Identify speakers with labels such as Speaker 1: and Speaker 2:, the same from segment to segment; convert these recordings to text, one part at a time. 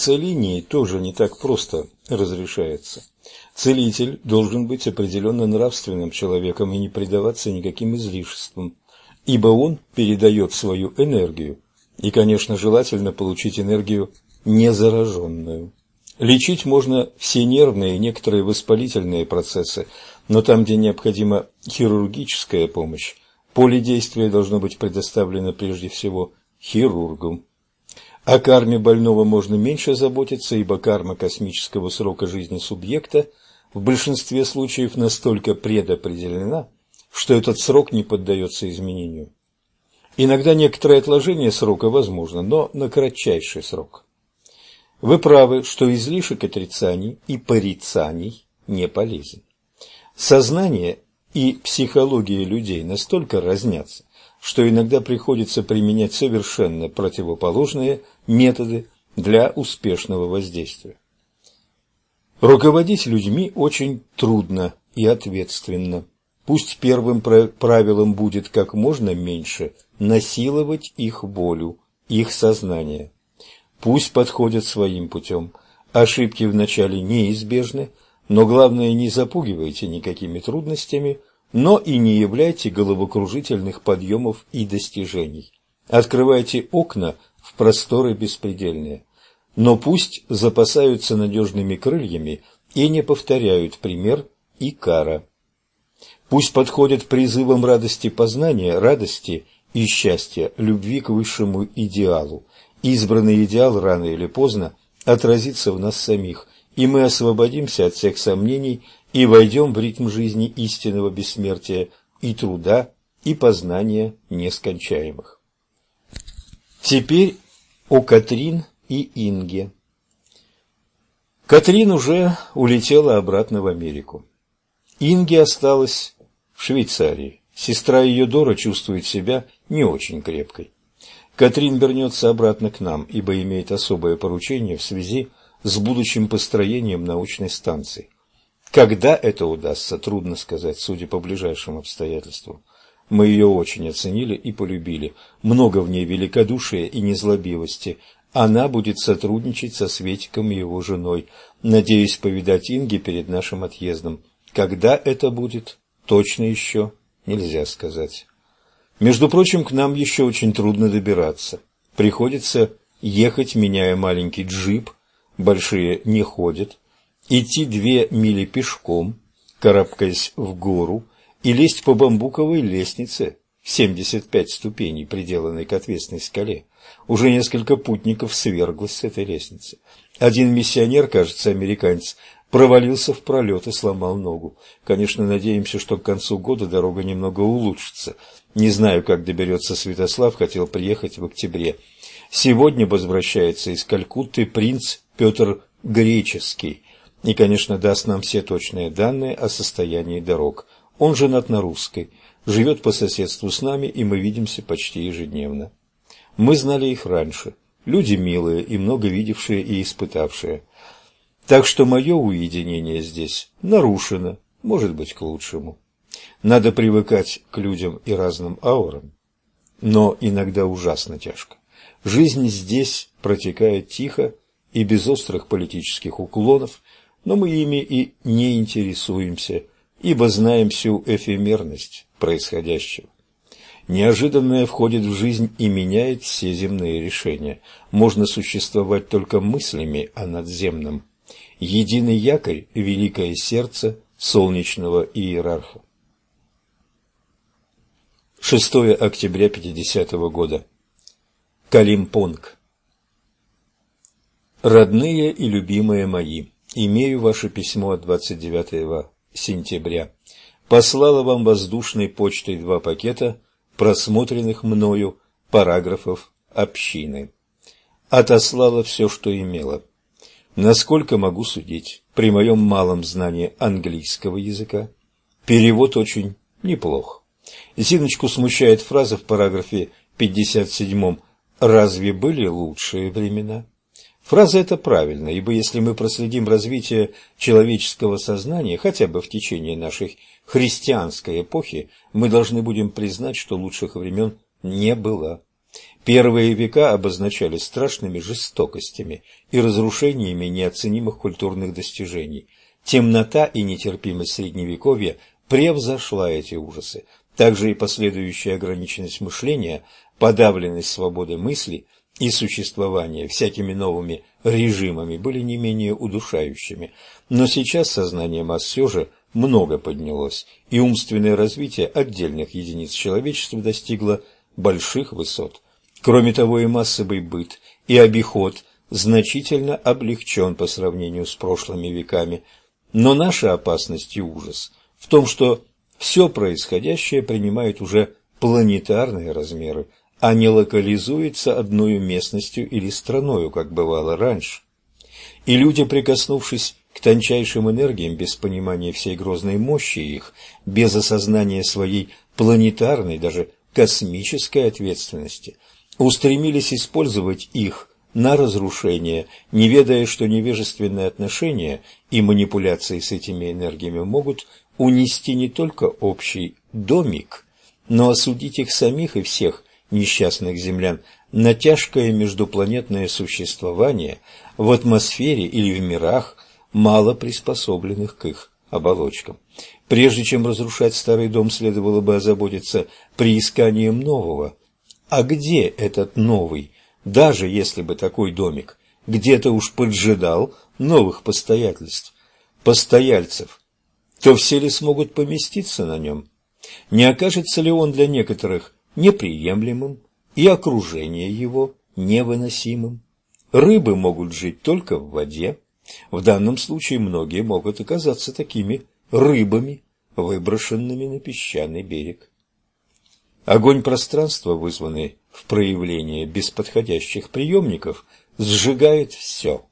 Speaker 1: целении тоже не так просто разрешается. Целитель должен быть определенно нравственным человеком и не предаваться никаким излишествам, ибо он передает свою энергию, и, конечно, желательно получить энергию незараженную. Лечить можно все нервные и некоторые воспалительные процессы, но там, где необходима хирургическая помощь, поле действия должно быть предоставлено прежде всего хирургу. О карме больного можно меньше заботиться, ибо карма космического срока жизни субъекта в большинстве случаев настолько предопределена, что этот срок не поддается изменению. Иногда некоторое отложение срока возможно, но на кратчайший срок. Вы правы, что излишек отрицаний и порицаний не полезен. Сознание и психология людей настолько разнятся, что иногда приходится применять совершенно противоположные методы для успешного воздействия. Руководить людьми очень трудно и ответственно. Пусть первым правилом будет как можно меньше насиловать их волю, их сознание. Пусть подходят своим путем. Ошибки вначале неизбежны, но главное не запугивайте никакими трудностями – но и не являйте головокружительных подъемов и достижений. Открывайте окна в просторы беспредельные, но пусть запасаются надежными крыльями и не повторяют пример Икара. Пусть подходят призывом радости познания, радости и счастья, любви к высшему идеалу. Избранный идеал рано или поздно отразится в нас самих, и мы освободимся от всех сомнений и войдем в ритм жизни истинного бессмертия и труда, и познания нескончаемых. Теперь о Катрин и Инге. Катрин уже улетела обратно в Америку. Инге осталась в Швейцарии. Сестра ее Дора чувствует себя не очень крепкой. Катрин вернется обратно к нам, ибо имеет особое поручение в связи с будущим построением научной станции. Когда это удастся, трудно сказать, судя по ближайшим обстоятельствам. Мы ее очень оценили и полюбили. Много в ней великодушия и незлобивости. Она будет сотрудничать со Светиком и его женой. Надеюсь повидать Инги перед нашим отъездом. Когда это будет, точно еще нельзя сказать. Между прочим, к нам еще очень трудно добираться. Приходится ехать, меняя маленький джип, большие не ходят, идти две мили пешком, карабкаясь в гору, и лезть по бамбуковой лестнице, 75 ступеней, приделанной к отвесной скале. Уже несколько путников сверглось с этой лестницы. Один миссионер, кажется, американец, провалился в пролет и сломал ногу. Конечно, надеемся, что к концу года дорога немного улучшится. Не знаю, как доберется Святослав, хотел приехать в октябре. Сегодня возвращается из Калькутты принц Петр Греческий и, конечно, даст нам все точные данные о состоянии дорог. Он женат на русской, живет по соседству с нами, и мы видимся почти ежедневно. Мы знали их раньше, люди милые и много видевшие и испытавшие. Так что мое уединение здесь нарушено, может быть, к лучшему. Надо привыкать к людям и разным аурам, но иногда ужасно тяжко. Жизнь здесь протекает тихо и без острых политических уклонов, но мы ими и не интересуемся, ибо знаем всю эфемерность происходящего. Неожиданное входит в жизнь и меняет все земные решения. Можно существовать только мыслями о надземном. Единый якорь – великое сердце солнечного иерарха. 6 октября 50 -го года. Калимпонг. Родные и любимые мои, Имею ваше письмо от 29 сентября. Послала вам воздушной почтой два пакета просмотренных мною параграфов общины. Отослала все, что имела. Насколько могу судить, при моем малом знании английского языка, перевод очень неплох. Зиночку смущает фраза в параграфе 57 «Разве были лучшие времена?» Фраза эта правильна, ибо если мы проследим развитие человеческого сознания хотя бы в течение нашей христианской эпохи, мы должны будем признать, что лучших времен не было. Первые века обозначались страшными жестокостями и разрушениями неоценимых культурных достижений. Темнота и нетерпимость Средневековья превзошла эти ужасы. Также и последующая ограниченность мышления, подавленность свободы мысли и существования всякими новыми режимами были не менее удушающими. Но сейчас сознание масс все же много поднялось, и умственное развитие отдельных единиц человечества достигло больших высот. Кроме того, и массовый быт, и обиход значительно облегчен по сравнению с прошлыми веками. Но наша опасность и ужас в том, что все происходящее принимает уже планетарные размеры, а не локализуется одной местностью или страною, как бывало раньше. И люди, прикоснувшись к тончайшим энергиям без понимания всей грозной мощи их, без осознания своей планетарной, даже космической ответственности, устремились использовать их на разрушение, не ведая, что невежественные отношения и манипуляции с этими энергиями могут унести не только общий домик, но осудить их самих и всех несчастных землян на тяжкое междупланетное существование в атмосфере или в мирах, мало приспособленных к их оболочкам. Прежде чем разрушать старый дом, следовало бы озаботиться приисканием нового. А где этот новый, даже если бы такой домик где-то уж поджидал новых постоятельств, постояльцев, то все ли смогут поместиться на нем? Не окажется ли он для некоторых неприемлемым и окружение его невыносимым? Рыбы могут жить только в воде, в данном случае многие могут оказаться такими рыбами, выброшенными на песчаный берег. Огонь пространства, вызванный в проявлении без подходящих приемников, сжигает все.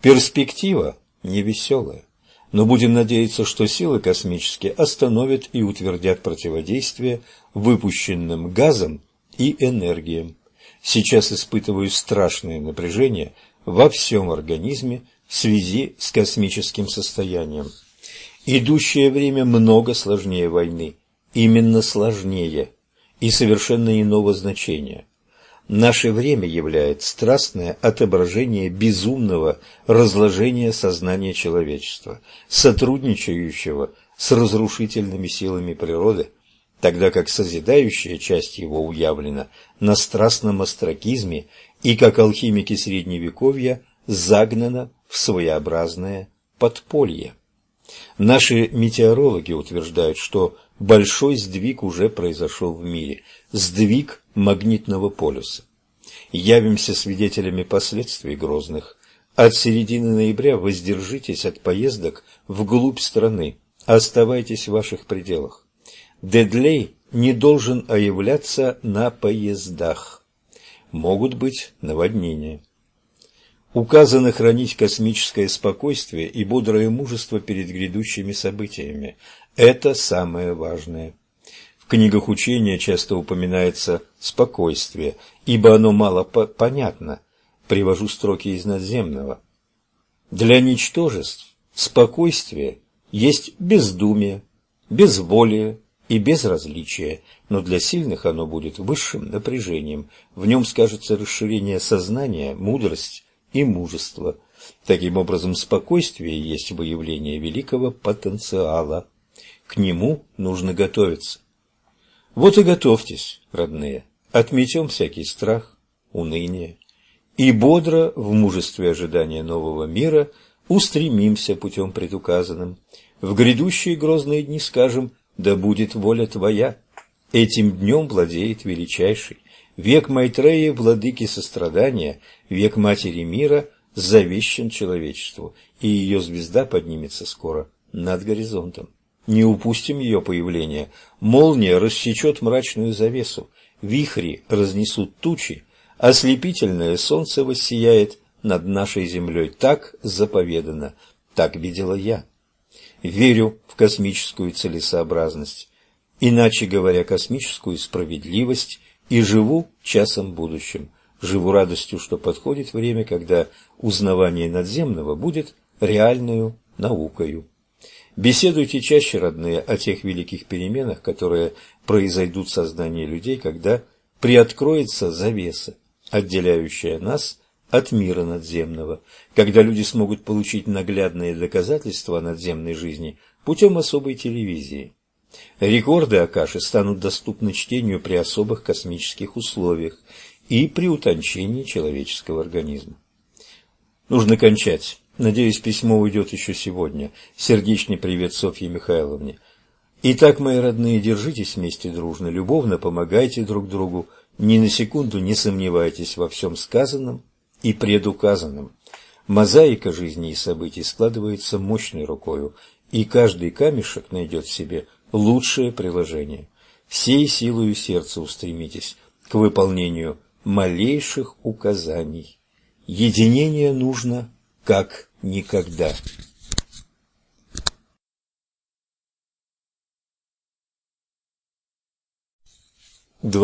Speaker 1: Перспектива невеселая, но будем надеяться, что силы космические остановят и утвердят противодействие выпущенным газам и энергиям. Сейчас испытываю страшное напряжение во всем организме в связи с космическим состоянием. Идущее время много сложнее войны, именно сложнее и совершенно иного значения. Наше время является страстное отображение безумного разложения сознания человечества, сотрудничающего с разрушительными силами природы, тогда как созидающая часть его уявлена на страстном астракизме и, как алхимики Средневековья, загнана в своеобразное подполье. Наши метеорологи утверждают, что большой сдвиг уже произошел в мире, сдвиг магнитного полюса. Явимся свидетелями последствий грозных. От середины ноября воздержитесь от поездок вглубь страны, оставайтесь в ваших пределах. Дедлей не должен оявляться на поездах. Могут быть наводнения. Указано хранить космическое спокойствие и бодрое мужество перед грядущими событиями. Это самое важное. В книгах учения часто упоминается спокойствие, ибо оно мало по понятно. Привожу строки из надземного. Для ничтожеств спокойствие есть бездумие, безволие и безразличие, но для сильных оно будет высшим напряжением. В нем скажется расширение сознания, мудрость и мужество. Таким образом, спокойствие есть выявление великого потенциала. К нему нужно готовиться. Вот и готовьтесь, родные, отметем всякий страх, уныние, и бодро в мужестве ожидания нового мира устремимся путем предуказанным. В грядущие грозные дни скажем «Да будет воля Твоя». Этим днем владеет величайший. Век Майтрея, владыки сострадания, век Матери мира, завещен человечеству, и ее звезда поднимется скоро над горизонтом. Не упустим ее появление. Молния рассечет мрачную завесу, вихри разнесут тучи, ослепительное солнце воссияет над нашей землей. Так заповедано, так видела я. Верю в космическую целесообразность, иначе говоря, космическую справедливость и живу часом будущим, живу радостью, что подходит время, когда узнавание надземного будет реальную наукою. Беседуйте чаще, родные, о тех великих переменах, которые произойдут в сознании людей, когда приоткроется завеса, отделяющая нас от мира надземного, когда люди смогут получить наглядные доказательства надземной жизни путем особой телевизии. Рекорды Акаши станут доступны чтению при особых космических условиях и при утончении человеческого организма. Нужно кончать. Надеюсь, письмо уйдет еще сегодня. Сердечный привет Софье Михайловне. Итак, мои родные, держитесь вместе дружно, любовно помогайте друг другу, ни на секунду не сомневайтесь во всем сказанном и предуказанном. Мозаика жизни и событий складывается мощной рукою, и каждый камешек найдет в себе лучшее приложение. Всей силою сердца устремитесь к выполнению малейших указаний. Единение нужно как никогда.